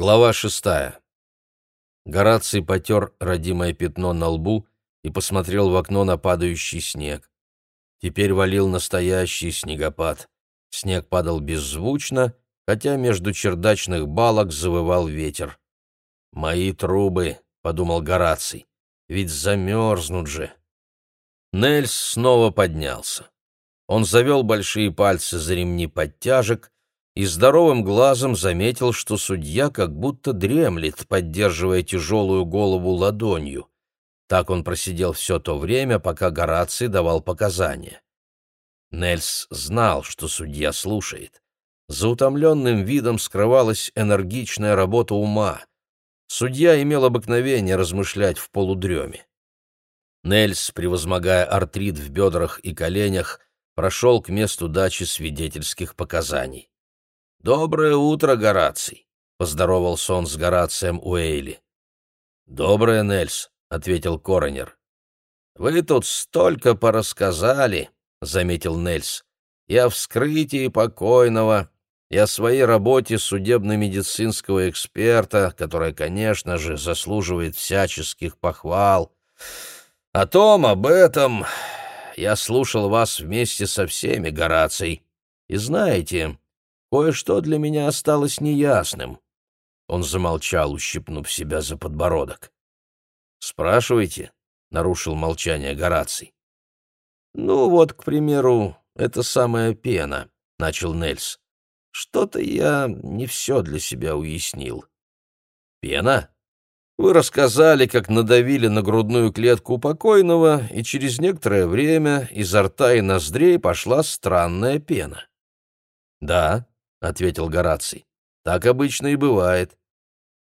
Глава шестая. Гораций потер родимое пятно на лбу и посмотрел в окно на падающий снег. Теперь валил настоящий снегопад. Снег падал беззвучно, хотя между чердачных балок завывал ветер. «Мои трубы», — подумал Гораций, — «ведь замерзнут же». Нельс снова поднялся. Он завел большие пальцы за ремни подтяжек и здоровым глазом заметил, что судья как будто дремлет, поддерживая тяжелую голову ладонью. Так он просидел все то время, пока Гораций давал показания. Нельс знал, что судья слушает. За утомленным видом скрывалась энергичная работа ума. Судья имел обыкновение размышлять в полудреме. Нельс, превозмогая артрит в бедрах и коленях, прошел к месту дачи свидетельских показаний. «Доброе утро, Гораций!» — поздоровался он с Горацием Уэйли. «Доброе, Нельс», — ответил Коронер. «Вы тут столько порассказали», — заметил Нельс. «И о вскрытии покойного, и о своей работе судебно-медицинского эксперта, которая, конечно же, заслуживает всяческих похвал. О том, об этом я слушал вас вместе со всеми, Гораций. И знаете, Кое-что для меня осталось неясным. Он замолчал, ущипнув себя за подбородок. «Спрашивайте», — нарушил молчание Гораций. «Ну вот, к примеру, это самая пена», — начал Нельс. «Что-то я не все для себя уяснил». «Пена? Вы рассказали, как надавили на грудную клетку покойного, и через некоторое время изо рта и ноздрей пошла странная пена». «Да», — ответил Гораций. «Так обычно и бывает.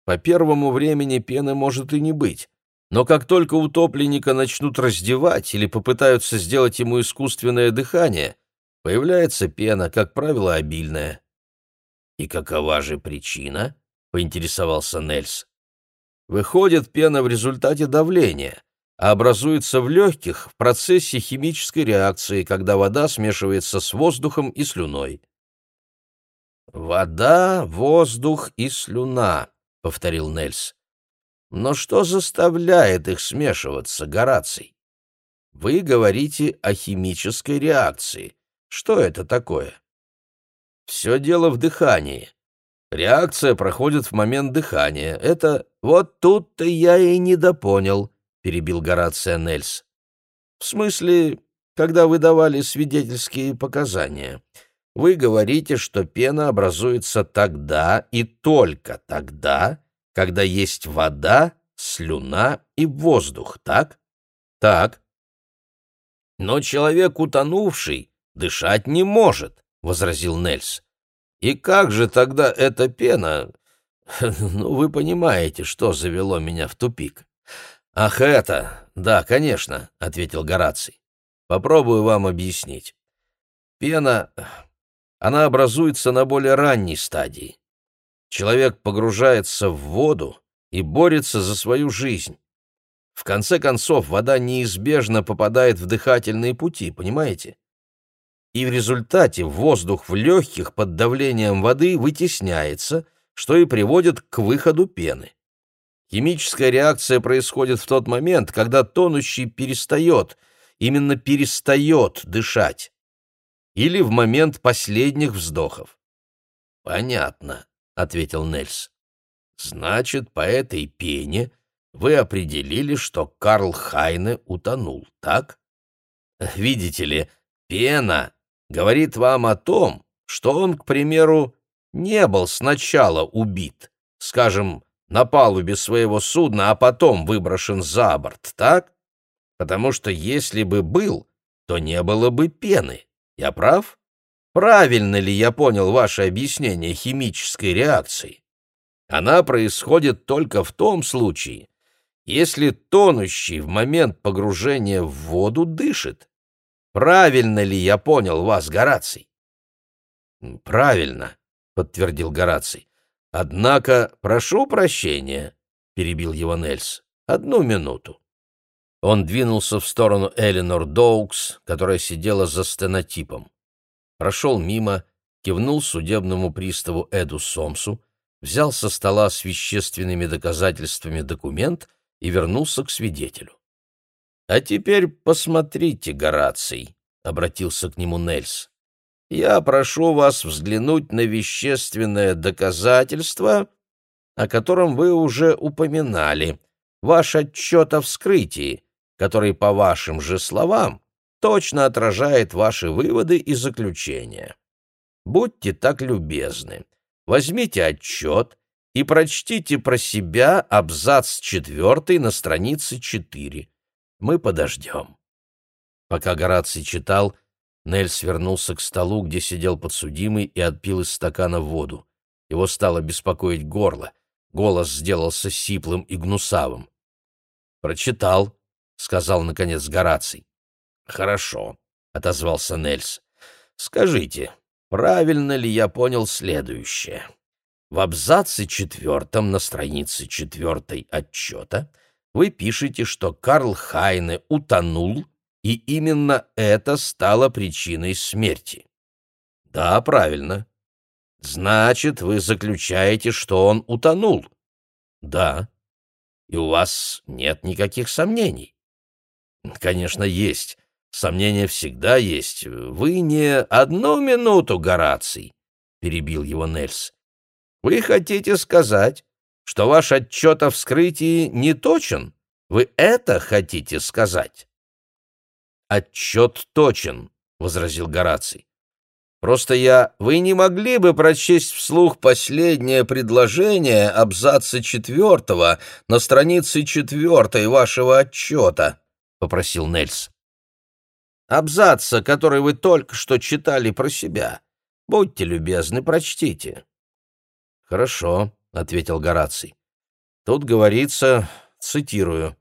По первому времени пены может и не быть, но как только утопленника начнут раздевать или попытаются сделать ему искусственное дыхание, появляется пена, как правило, обильная». «И какова же причина?» — поинтересовался Нельс. «Выходит пена в результате давления» а образуется в легких в процессе химической реакции, когда вода смешивается с воздухом и слюной. «Вода, воздух и слюна», — повторил Нельс. «Но что заставляет их смешиваться, Гораций? Вы говорите о химической реакции. Что это такое?» «Все дело в дыхании. Реакция проходит в момент дыхания. Это вот тут-то я и недопонял», — перебил Горация Нельс. «В смысле, когда вы давали свидетельские показания». Вы говорите, что пена образуется тогда и только тогда, когда есть вода, слюна и воздух, так? Так. Но человек, утонувший, дышать не может, — возразил Нельс. И как же тогда эта пена... Ну, вы понимаете, что завело меня в тупик. Ах, это... Да, конечно, — ответил Гораций. Попробую вам объяснить. Пена она образуется на более ранней стадии. Человек погружается в воду и борется за свою жизнь. В конце концов, вода неизбежно попадает в дыхательные пути, понимаете? И в результате воздух в легких под давлением воды вытесняется, что и приводит к выходу пены. Химическая реакция происходит в тот момент, когда тонущий перестает, именно перестает дышать или в момент последних вздохов. «Понятно», — ответил Нельс. «Значит, по этой пене вы определили, что Карл Хайне утонул, так? Видите ли, пена говорит вам о том, что он, к примеру, не был сначала убит, скажем, на палубе своего судна, а потом выброшен за борт, так? Потому что если бы был, то не было бы пены. Я прав? Правильно ли я понял ваше объяснение химической реакции? Она происходит только в том случае, если тонущий в момент погружения в воду дышит. Правильно ли я понял вас, Гораций? Правильно, подтвердил Гораций. Однако, прошу прощения, перебил его Нельс. Одну минуту. Он двинулся в сторону Эленор Доукс, которая сидела за стенотипом. Прошел мимо, кивнул судебному приставу Эду Сомсу, взял со стола с вещественными доказательствами документ и вернулся к свидетелю. «А теперь посмотрите, Гораций», — обратился к нему Нельс. «Я прошу вас взглянуть на вещественное доказательство, о котором вы уже упоминали, ваш отчет о вскрытии, который, по вашим же словам, точно отражает ваши выводы и заключения. Будьте так любезны, возьмите отчет и прочтите про себя абзац четвертый на странице четыре. Мы подождем. Пока Гораций читал, Нель свернулся к столу, где сидел подсудимый, и отпил из стакана воду. Его стало беспокоить горло. Голос сделался сиплым и гнусавым. «Прочитал», — сказал, наконец, Гораций. «Хорошо», — отозвался Нельс. «Скажите, правильно ли я понял следующее? В абзаце четвертом на странице четвертой отчета вы пишете, что Карл Хайне утонул, и именно это стало причиной смерти. Да, правильно. Значит, вы заключаете, что он утонул. Да. И у вас нет никаких сомнений. Конечно, есть. Сомнения всегда есть. Вы не одну минуту, Гораций, перебил его Нельс. Вы хотите сказать, что ваш отчет о вскрытии не точен? Вы это хотите сказать? Отчет точен, возразил Гораций. Просто я... Вы не могли бы прочесть вслух последнее предложение абзаца четвертого на странице четвертой вашего отчета? — попросил Нельс. Абзаца, который вы только что читали про себя. Будьте любезны, прочтите. Хорошо, — ответил Гораций. Тут говорится, цитирую,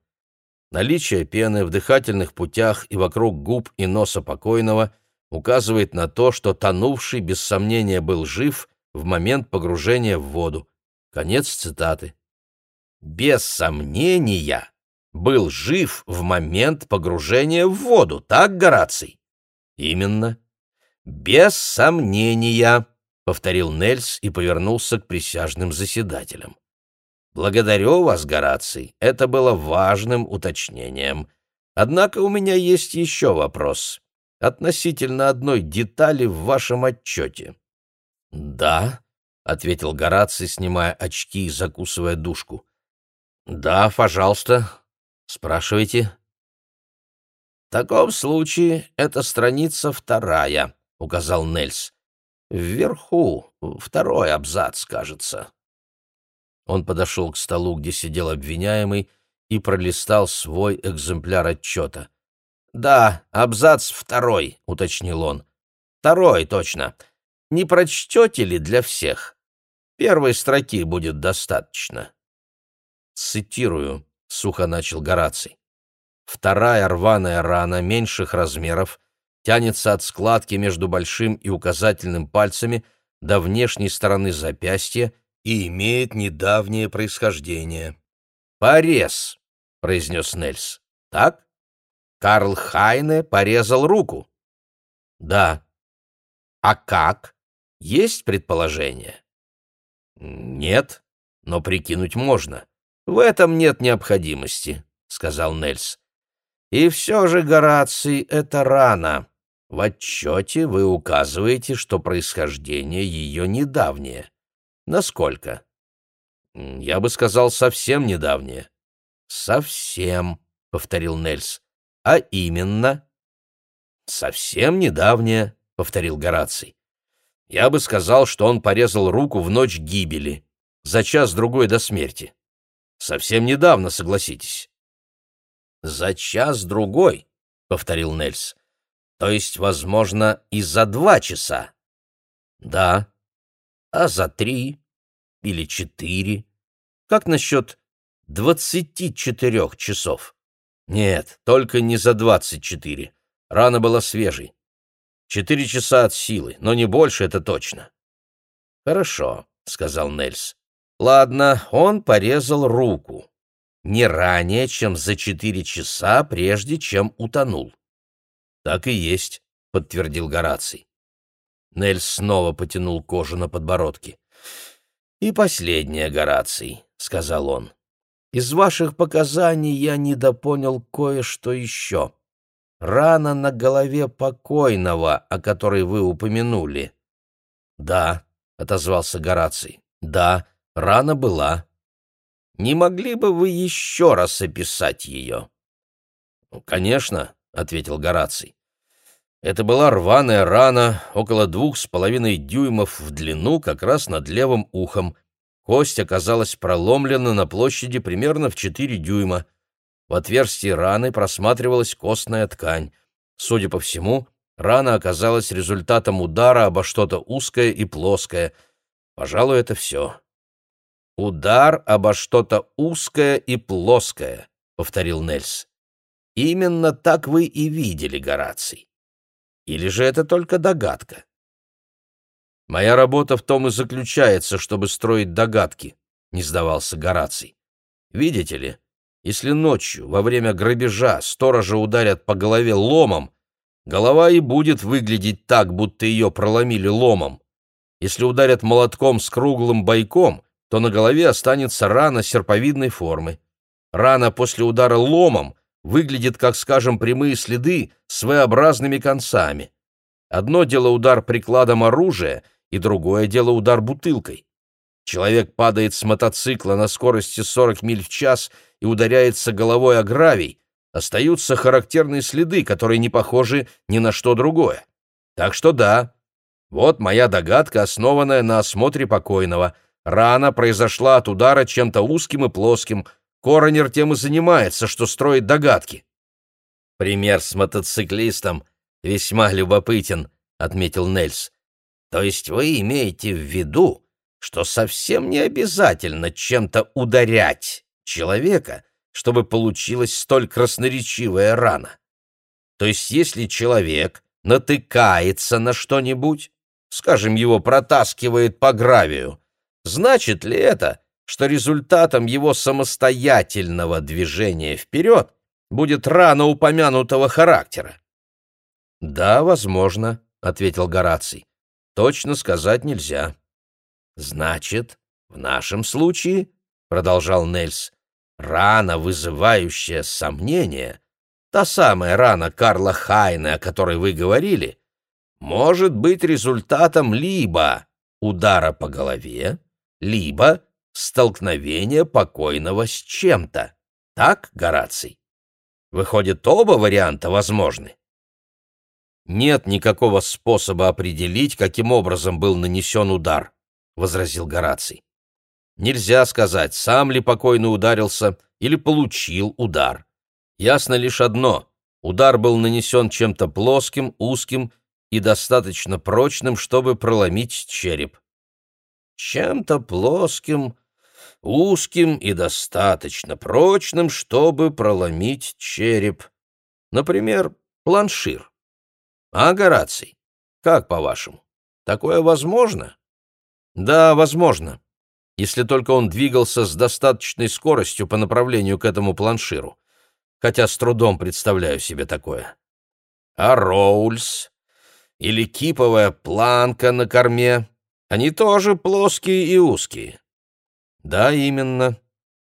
«Наличие пены в дыхательных путях и вокруг губ и носа покойного указывает на то, что тонувший без сомнения был жив в момент погружения в воду». Конец цитаты. «Без сомнения был жив в момент погружения в воду, так, Гораций?» «Именно». «Без сомнения», — повторил Нельс и повернулся к присяжным заседателям. «Благодарю вас, Гораций, это было важным уточнением. Однако у меня есть еще вопрос относительно одной детали в вашем отчете». «Да», — ответил Гораций, снимая очки и закусывая душку. «Да, пожалуйста, спрашивайте». «В таком случае это страница вторая», — указал Нельс. Вверху, второй абзац, кажется. Он подошел к столу, где сидел обвиняемый, и пролистал свой экземпляр отчета. «Да, абзац второй», — уточнил он. «Второй, точно. Не прочтете ли для всех? Первой строки будет достаточно». «Цитирую», — сухо начал Гораций. «Вторая рваная рана меньших размеров — тянется от складки между большим и указательным пальцами до внешней стороны запястья и имеет недавнее происхождение. «Порез», — произнес Нельс. «Так? Карл Хайне порезал руку?» «Да». «А как? Есть предположение?» «Нет, но прикинуть можно. В этом нет необходимости», — сказал Нельс. «И все же, Гораций, это рано. В отчете вы указываете, что происхождение ее недавнее. Насколько? Я бы сказал, совсем недавнее. Совсем, повторил Нельс. А именно? Совсем недавнее, повторил Гораций. Я бы сказал, что он порезал руку в ночь гибели, за час-другой до смерти. Совсем недавно, согласитесь. За час-другой, повторил Нельс. То есть, возможно, и за два часа? Да. А за три или четыре? Как насчет двадцати четырех часов? Нет, только не за двадцать четыре. Рана была свежей. Четыре часа от силы, но не больше, это точно. Хорошо, сказал Нельс. Ладно, он порезал руку. Не ранее, чем за четыре часа, прежде чем утонул. «Так и есть», — подтвердил Гораций. Нель снова потянул кожу на подбородке. «И последнее, Гораций», — сказал он. «Из ваших показаний я недопонял кое-что еще. Рана на голове покойного, о которой вы упомянули». «Да», — отозвался Гораций, — «да, рана была». «Не могли бы вы еще раз описать ее?» «Конечно», — ответил Гораций. Это была рваная рана, около двух с половиной дюймов в длину, как раз над левым ухом. Кость оказалась проломлена на площади примерно в четыре дюйма. В отверстии раны просматривалась костная ткань. Судя по всему, рана оказалась результатом удара обо что-то узкое и плоское. Пожалуй, это все. «Удар обо что-то узкое и плоское», — повторил Нельс. «Именно так вы и видели, Гораций. Или же это только догадка? Моя работа в том и заключается, чтобы строить догадки, не сдавался Гораций. Видите ли, если ночью во время грабежа сторожа ударят по голове ломом, голова и будет выглядеть так, будто ее проломили ломом. Если ударят молотком с круглым бойком, то на голове останется рана серповидной формы. Рана после удара ломом выглядит как, скажем, прямые следы с V-образными концами. Одно дело удар прикладом оружия, и другое дело удар бутылкой. Человек падает с мотоцикла на скорости 40 миль в час и ударяется головой о гравий, остаются характерные следы, которые не похожи ни на что другое. Так что да, вот моя догадка, основанная на осмотре покойного. Рана произошла от удара чем-то узким и плоским – Коронер тем и занимается, что строит догадки. Пример с мотоциклистом весьма любопытен, отметил Нельс. То есть вы имеете в виду, что совсем не обязательно чем-то ударять человека, чтобы получилась столь красноречивая рана. То есть если человек натыкается на что-нибудь, скажем, его протаскивает по гравию, значит ли это, что результатом его самостоятельного движения вперед будет рана упомянутого характера. «Да, возможно», — ответил Гораций. «Точно сказать нельзя». «Значит, в нашем случае, — продолжал Нельс, — рана, вызывающая сомнения, та самая рана Карла Хайна, о которой вы говорили, может быть результатом либо удара по голове, либо столкновение покойного с чем-то. Так, Гораций? Выходит, оба варианта возможны. Нет никакого способа определить, каким образом был нанесен удар, возразил Гораций. Нельзя сказать, сам ли покойный ударился или получил удар. Ясно лишь одно — удар был нанесен чем-то плоским, узким и достаточно прочным, чтобы проломить череп. Чем-то плоским, узким и достаточно прочным, чтобы проломить череп. Например, планшир. А, Гораций, как по-вашему, такое возможно? Да, возможно, если только он двигался с достаточной скоростью по направлению к этому планширу, хотя с трудом представляю себе такое. А Роульс или киповая планка на корме, они тоже плоские и узкие. Да, именно.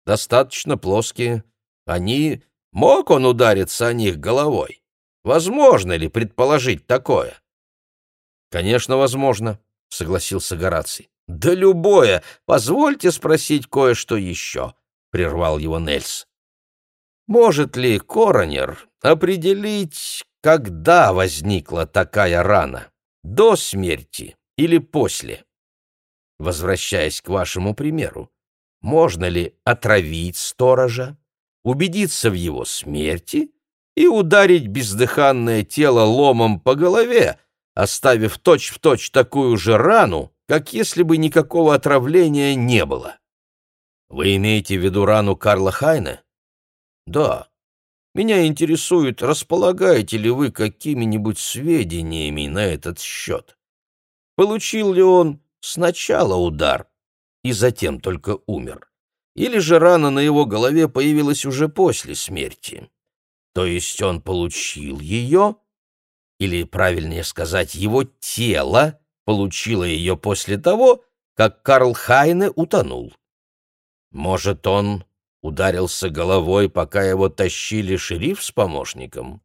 Достаточно плоские. Они... Мог он удариться о них головой? Возможно ли предположить такое? Конечно, возможно, согласился Гораций. Да любое. Позвольте спросить кое-что еще, прервал его Нельс. Может ли коронер определить, когда возникла такая рана? До смерти или после? Возвращаясь к вашему примеру, можно ли отравить сторожа, убедиться в его смерти и ударить бездыханное тело ломом по голове, оставив точь-в-точь точь такую же рану, как если бы никакого отравления не было. Вы имеете в виду рану Карла Хайна? Да. Меня интересует, располагаете ли вы какими-нибудь сведениями на этот счет? Получил ли он сначала удар, и затем только умер. Или же рана на его голове появилась уже после смерти. То есть он получил ее, или, правильнее сказать, его тело получило ее после того, как Карл Хайне утонул. Может, он ударился головой, пока его тащили шериф с помощником?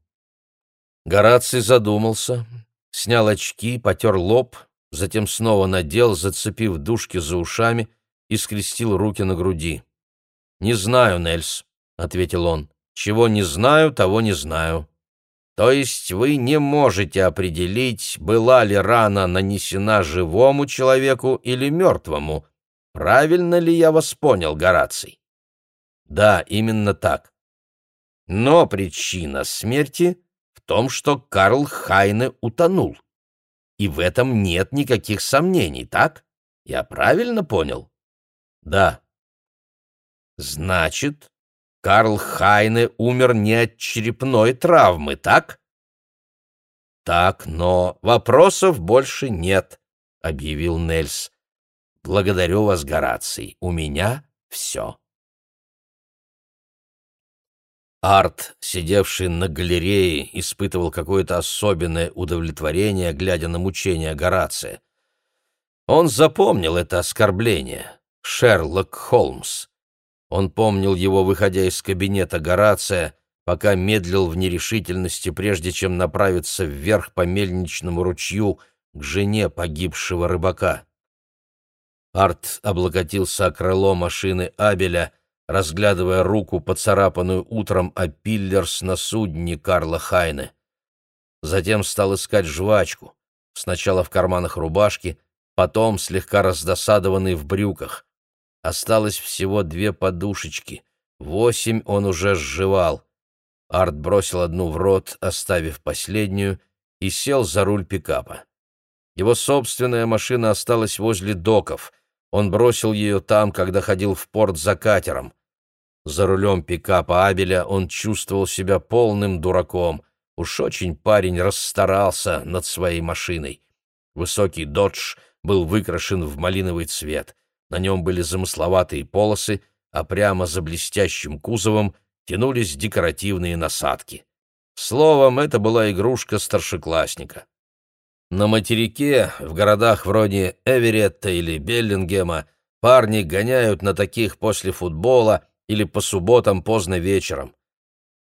Гораций задумался, снял очки, потер лоб, затем снова надел, зацепив дужки за ушами, и скрестил руки на груди. «Не знаю, Нельс», — ответил он. «Чего не знаю, того не знаю». То есть вы не можете определить, была ли рана нанесена живому человеку или мертвому. Правильно ли я вас понял, Гораций? Да, именно так. Но причина смерти в том, что Карл Хайне утонул. И в этом нет никаких сомнений, так? Я правильно понял? Да. Значит, Карл Хайне умер не от черепной травмы, так? Так, но вопросов больше нет, объявил Нельс. Благодарю вас, Гораций. У меня все. Арт, сидевший на галерее, испытывал какое-то особенное удовлетворение, глядя на мучения Горация. Он запомнил это оскорбление. Шерлок Холмс. Он помнил его, выходя из кабинета Горация, пока медлил в нерешительности, прежде чем направиться вверх по мельничному ручью к жене погибшего рыбака. Арт облокотился о крыло машины Абеля, разглядывая руку, поцарапанную утром о пиллерс на судне Карла Хайне. Затем стал искать жвачку, сначала в карманах рубашки, потом слегка раздосадованный в брюках. Осталось всего две подушечки. Восемь он уже сживал. Арт бросил одну в рот, оставив последнюю, и сел за руль пикапа. Его собственная машина осталась возле доков. Он бросил ее там, когда ходил в порт за катером. За рулем пикапа Абеля он чувствовал себя полным дураком. Уж очень парень расстарался над своей машиной. Высокий «Додж» был выкрашен в малиновый цвет. На нем были замысловатые полосы, а прямо за блестящим кузовом тянулись декоративные насадки. Словом, это была игрушка старшеклассника. На материке, в городах вроде Эверетта или Беллингема, парни гоняют на таких после футбола или по субботам поздно вечером.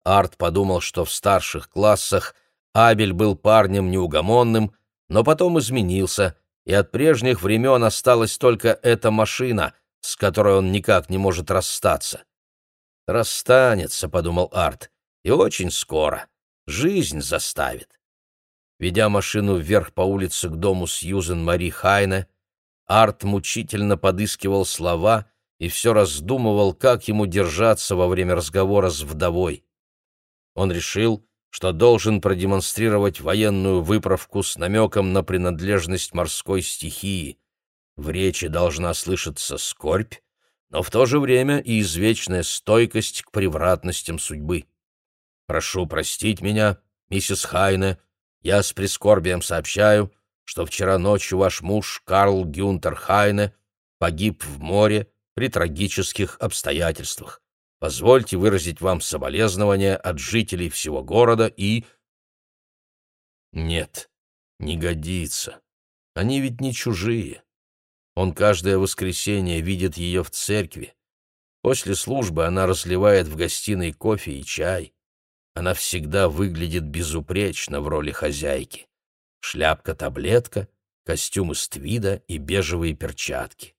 Арт подумал, что в старших классах Абель был парнем неугомонным, но потом изменился — и от прежних времен осталась только эта машина, с которой он никак не может расстаться. «Расстанется», — подумал Арт, — «и очень скоро. Жизнь заставит». Ведя машину вверх по улице к дому Сьюзен Мари Хайне, Арт мучительно подыскивал слова и все раздумывал, как ему держаться во время разговора с вдовой. Он решил, что должен продемонстрировать военную выправку с намеком на принадлежность морской стихии. В речи должна слышаться скорбь, но в то же время и извечная стойкость к превратностям судьбы. «Прошу простить меня, миссис Хайне, я с прискорбием сообщаю, что вчера ночью ваш муж Карл Гюнтер Хайне погиб в море при трагических обстоятельствах. Позвольте выразить вам соболезнования от жителей всего города и... Нет, не годится. Они ведь не чужие. Он каждое воскресенье видит ее в церкви. После службы она разливает в гостиной кофе и чай. Она всегда выглядит безупречно в роли хозяйки. Шляпка-таблетка, костюм из твида и бежевые перчатки.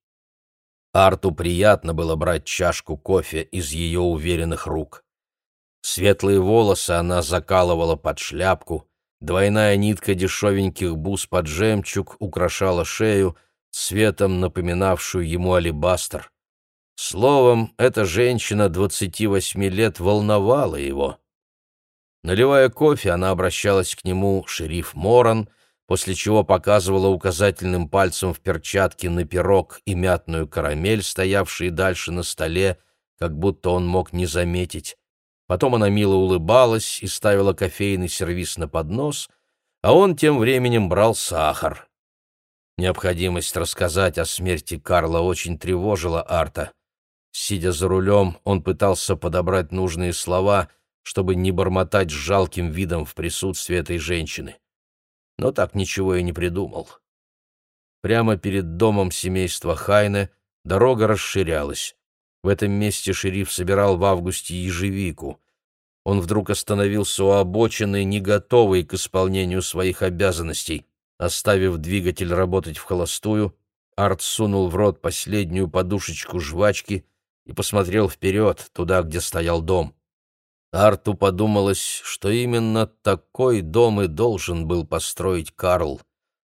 Арту приятно было брать чашку кофе из ее уверенных рук. Светлые волосы она закалывала под шляпку, двойная нитка дешевеньких бус под жемчуг украшала шею, цветом напоминавшую ему алебастр. Словом, эта женщина двадцати восьми лет волновала его. Наливая кофе, она обращалась к нему шериф Моран — после чего показывала указательным пальцем в перчатке на пирог и мятную карамель, стоявшие дальше на столе, как будто он мог не заметить. Потом она мило улыбалась и ставила кофейный сервиз на поднос, а он тем временем брал сахар. Необходимость рассказать о смерти Карла очень тревожила Арта. Сидя за рулем, он пытался подобрать нужные слова, чтобы не бормотать с жалким видом в присутствии этой женщины но так ничего и не придумал. прямо перед домом семейства Хайне дорога расширялась. В этом месте шериф собирал в августе ежевику. Он вдруг остановился у обочины, не готовый к исполнению своих обязанностей. Оставив двигатель работать в холостую, Арт сунул в рот последнюю подушечку жвачки и посмотрел вперед, туда, где стоял дом. Арту подумалось, что именно такой дом и должен был построить Карл,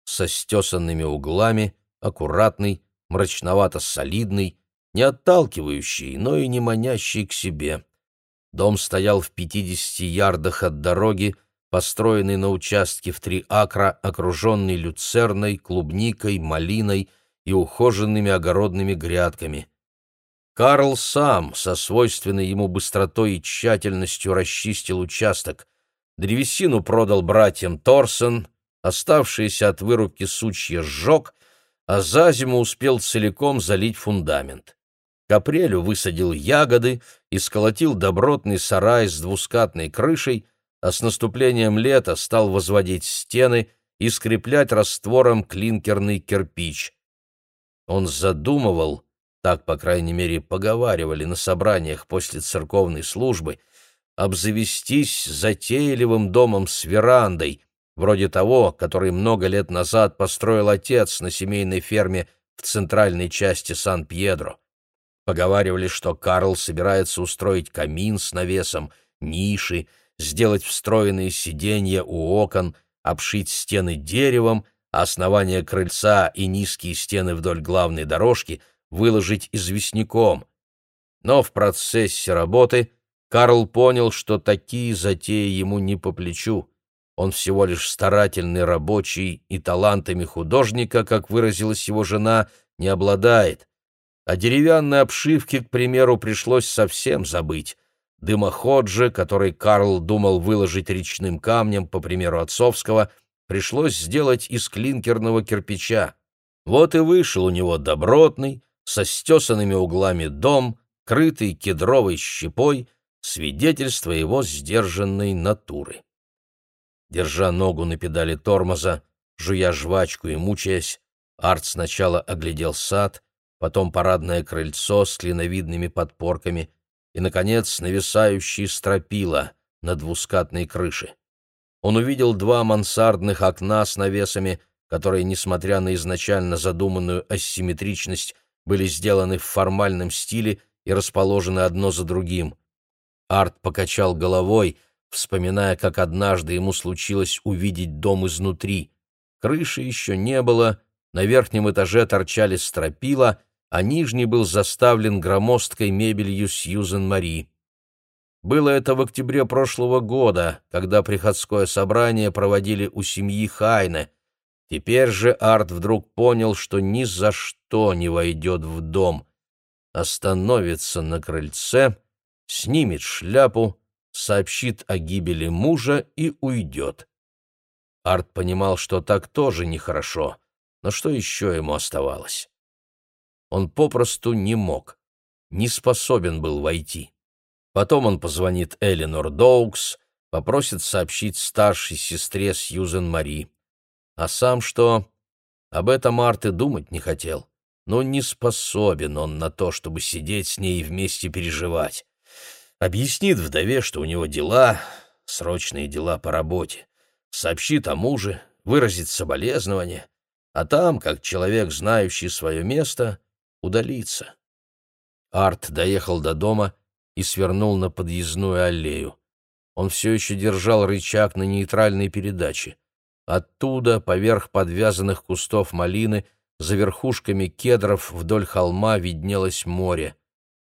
со стесанными углами, аккуратный, мрачновато-солидный, не отталкивающий, но и не манящий к себе. Дом стоял в пятидесяти ярдах от дороги, построенный на участке в три акра, окруженный люцерной, клубникой, малиной и ухоженными огородными грядками. Карл сам со свойственной ему быстротой и тщательностью расчистил участок. Древесину продал братьям Торсон, оставшиеся от вырубки сучья сжег, а за зиму успел целиком залить фундамент. К апрелю высадил ягоды и сколотил добротный сарай с двускатной крышей, а с наступлением лета стал возводить стены и скреплять раствором клинкерный кирпич. Он задумывал, так, по крайней мере, поговаривали на собраниях после церковной службы, обзавестись затейливым домом с верандой, вроде того, который много лет назад построил отец на семейной ферме в центральной части Сан-Пьедро. Поговаривали, что Карл собирается устроить камин с навесом, ниши, сделать встроенные сиденья у окон, обшить стены деревом, а основание крыльца и низкие стены вдоль главной дорожки выложить известняком. Но в процессе работы Карл понял, что такие затеи ему не по плечу. Он всего лишь старательный рабочий и талантами художника, как выразилась его жена, не обладает. О деревянной обшивке, к примеру, пришлось совсем забыть. Дымоход же, который Карл думал выложить речным камнем, по примеру отцовского, пришлось сделать из клинкерного кирпича. Вот и вышел у него добротный, со стесанными углами дом, крытый кедровой щепой, свидетельство его сдержанной натуры. Держа ногу на педали тормоза, жуя жвачку и мучаясь, Арт сначала оглядел сад, потом парадное крыльцо с клиновидными подпорками — и, наконец, нависающие стропила на двускатной крыше. Он увидел два мансардных окна с навесами, которые, несмотря на изначально задуманную асимметричность, были сделаны в формальном стиле и расположены одно за другим. Арт покачал головой, вспоминая, как однажды ему случилось увидеть дом изнутри. Крыши еще не было, на верхнем этаже торчали стропила — а нижний был заставлен громоздкой мебелью Сьюзен Мари. Было это в октябре прошлого года, когда приходское собрание проводили у семьи Хайне. Теперь же Арт вдруг понял, что ни за что не войдет в дом. Остановится на крыльце, снимет шляпу, сообщит о гибели мужа и уйдет. Арт понимал, что так тоже нехорошо, но что еще ему оставалось? Он попросту не мог, не способен был войти. Потом он позвонит Эленор Доукс, попросит сообщить старшей сестре Сьюзен Мари. А сам что? Об этом Арт и думать не хотел. Но не способен он на то, чтобы сидеть с ней и вместе переживать. Объяснит вдове, что у него дела, срочные дела по работе. Сообщит о муже, выразит соболезнования. А там, как человек, знающий свое место, удалиться. Арт доехал до дома и свернул на подъездную аллею. Он все еще держал рычаг на нейтральной передаче. Оттуда, поверх подвязанных кустов малины, за верхушками кедров вдоль холма виднелось море.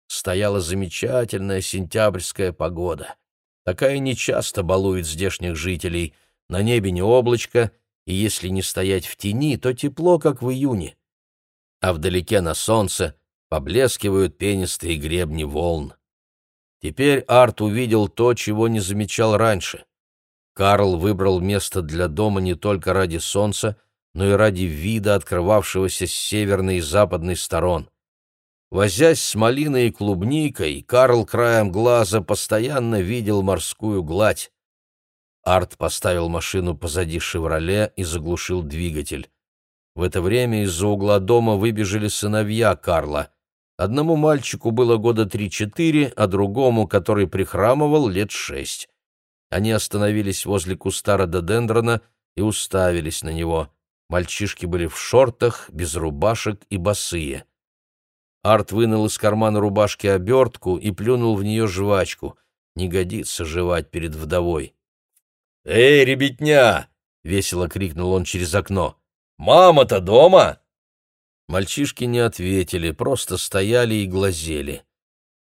Стояла замечательная сентябрьская погода. Такая нечасто балует здешних жителей. На небе не облачко, и если не стоять в тени, то тепло, как в июне а вдалеке на солнце поблескивают пенистые гребни волн. Теперь Арт увидел то, чего не замечал раньше. Карл выбрал место для дома не только ради солнца, но и ради вида, открывавшегося с северной и западной сторон. Возясь с малиной и клубникой, Карл краем глаза постоянно видел морскую гладь. Арт поставил машину позади «Шевроле» и заглушил двигатель. В это время из-за угла дома выбежали сыновья Карла. Одному мальчику было года три-четыре, а другому, который прихрамывал, лет шесть. Они остановились возле куста рододендрона и уставились на него. Мальчишки были в шортах, без рубашек и босые. Арт вынул из кармана рубашки обертку и плюнул в нее жвачку. Не годится жевать перед вдовой. «Эй, ребятня!» — весело крикнул он через окно. «Мама-то дома?» Мальчишки не ответили, просто стояли и глазели.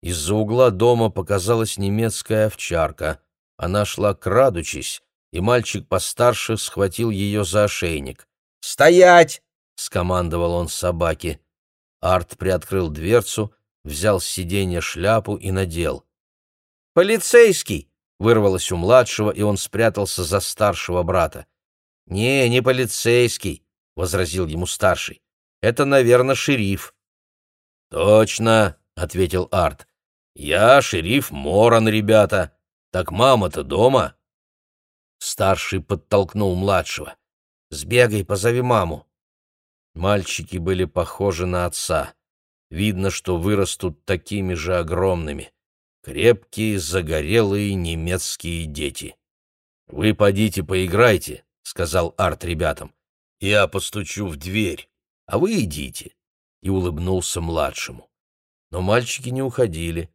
Из-за угла дома показалась немецкая овчарка. Она шла крадучись, и мальчик постарше схватил ее за ошейник. «Стоять!» — скомандовал он собаке. Арт приоткрыл дверцу, взял с сиденья шляпу и надел. «Полицейский!» — вырвалось у младшего, и он спрятался за старшего брата. «Не, не полицейский», — возразил ему старший. «Это, наверное, шериф». «Точно», — ответил Арт. «Я шериф Моран, ребята. Так мама-то дома?» Старший подтолкнул младшего. Сбегай, позови маму. Мальчики были похожи на отца. Видно, что вырастут такими же огромными. Крепкие, загорелые немецкие дети. «Вы подите поиграйте», — сказал Арт ребятам. «Я постучу в дверь, а вы идите», — и улыбнулся младшему. Но мальчики не уходили.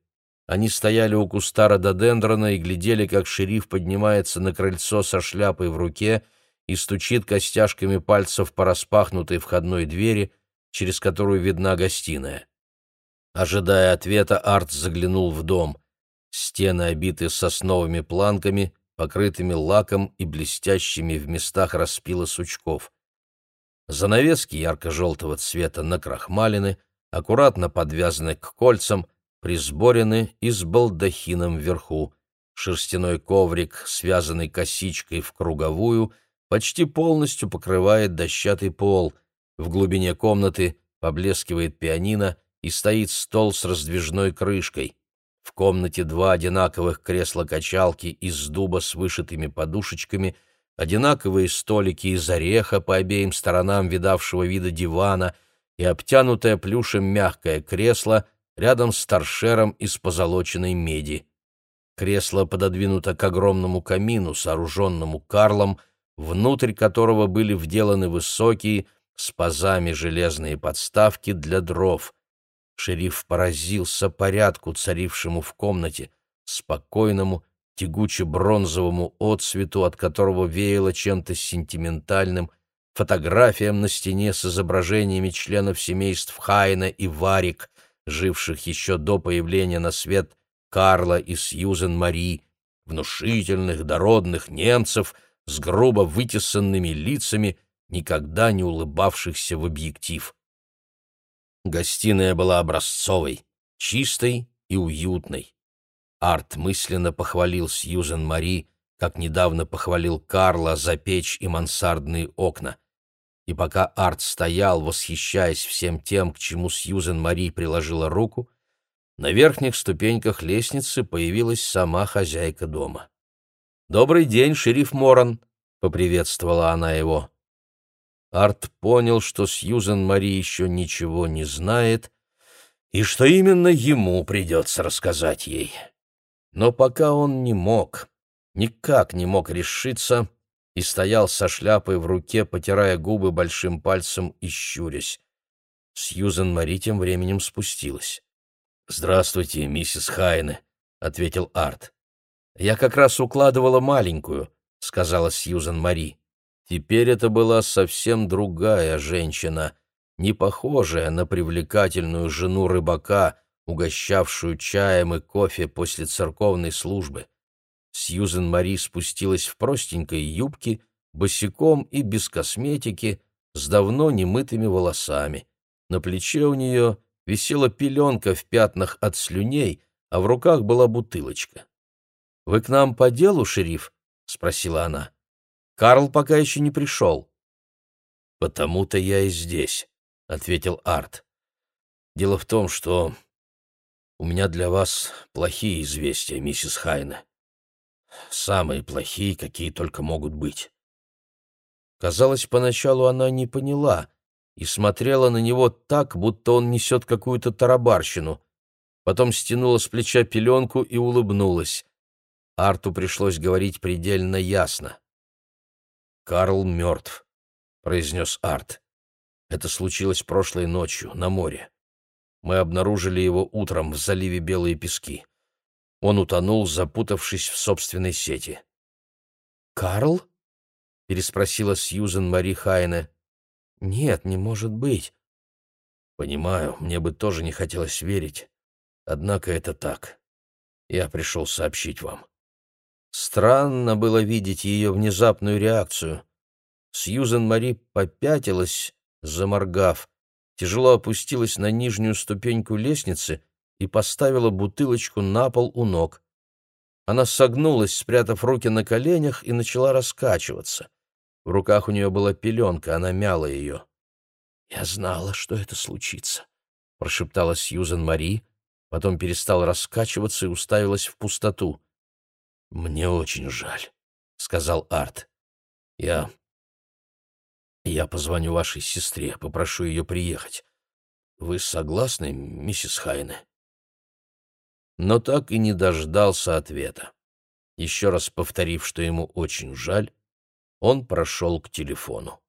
Они стояли у куста рододендрона и глядели, как шериф поднимается на крыльцо со шляпой в руке — и стучит костяшками пальцев по распахнутой входной двери, через которую видна гостиная. Ожидая ответа, Арт заглянул в дом. Стены обиты сосновыми планками, покрытыми лаком и блестящими в местах распила сучков. Занавески ярко-желтого цвета накрахмалены, аккуратно подвязаны к кольцам, присборены и с балдахином вверху. Шерстяной коврик, связанный косичкой в круговую — почти полностью покрывает дощатый пол. В глубине комнаты поблескивает пианино и стоит стол с раздвижной крышкой. В комнате два одинаковых кресла-качалки из дуба с вышитыми подушечками, одинаковые столики из ореха по обеим сторонам видавшего вида дивана и обтянутое плюшем мягкое кресло рядом с торшером из позолоченной меди. Кресло пододвинуто к огромному камину, сооруженному Карлом, внутрь которого были вделаны высокие с пазами железные подставки для дров. Шериф поразился порядку, царившему в комнате, спокойному, тягуче-бронзовому отцвету, от которого веяло чем-то сентиментальным, фотографиям на стене с изображениями членов семейств Хайна и Варик, живших еще до появления на свет Карла и Сьюзен Мари, внушительных, дородных немцев — с грубо вытесанными лицами, никогда не улыбавшихся в объектив. Гостиная была образцовой, чистой и уютной. Арт мысленно похвалил Сьюзен Мари, как недавно похвалил Карла за печь и мансардные окна. И пока Арт стоял, восхищаясь всем тем, к чему Сьюзен Мари приложила руку, на верхних ступеньках лестницы появилась сама хозяйка дома. «Добрый день, шериф Моран», — поприветствовала она его. Арт понял, что Сьюзен Мари еще ничего не знает, и что именно ему придется рассказать ей. Но пока он не мог, никак не мог решиться, и стоял со шляпой в руке, потирая губы большим пальцем и щурясь. Сьюзен Мари тем временем спустилась. «Здравствуйте, миссис Хайне», — ответил Арт. «Я как раз укладывала маленькую», — сказала Сьюзан Мари. Теперь это была совсем другая женщина, не похожая на привлекательную жену рыбака, угощавшую чаем и кофе после церковной службы. Сьюзен Мари спустилась в простенькой юбке, босиком и без косметики, с давно немытыми волосами. На плече у нее висела пеленка в пятнах от слюней, а в руках была бутылочка. «Вы к нам по делу, шериф?» — спросила она. «Карл пока еще не пришел». «Потому-то я и здесь», — ответил Арт. «Дело в том, что у меня для вас плохие известия, миссис Хайна. Самые плохие, какие только могут быть». Казалось, поначалу она не поняла, и смотрела на него так, будто он несет какую-то тарабарщину. Потом стянула с плеча пеленку и улыбнулась. Арту пришлось говорить предельно ясно. «Карл мертв», — произнес Арт. «Это случилось прошлой ночью, на море. Мы обнаружили его утром в заливе Белые Пески. Он утонул, запутавшись в собственной сети». «Карл?» — переспросила Сьюзен Мари Хайне. «Нет, не может быть». «Понимаю, мне бы тоже не хотелось верить. Однако это так. Я пришел сообщить вам». Странно было видеть ее внезапную реакцию. Сьюзен Мари попятилась, заморгав, тяжело опустилась на нижнюю ступеньку лестницы и поставила бутылочку на пол у ног. Она согнулась, спрятав руки на коленях, и начала раскачиваться. В руках у нее была пеленка, она мяла ее. «Я знала, что это случится», — прошептала Сьюзен Мари, потом перестала раскачиваться и уставилась в пустоту. «Мне очень жаль», — сказал Арт. «Я... я позвоню вашей сестре, попрошу ее приехать. Вы согласны, миссис Хайне?» Но так и не дождался ответа. Еще раз повторив, что ему очень жаль, он прошел к телефону.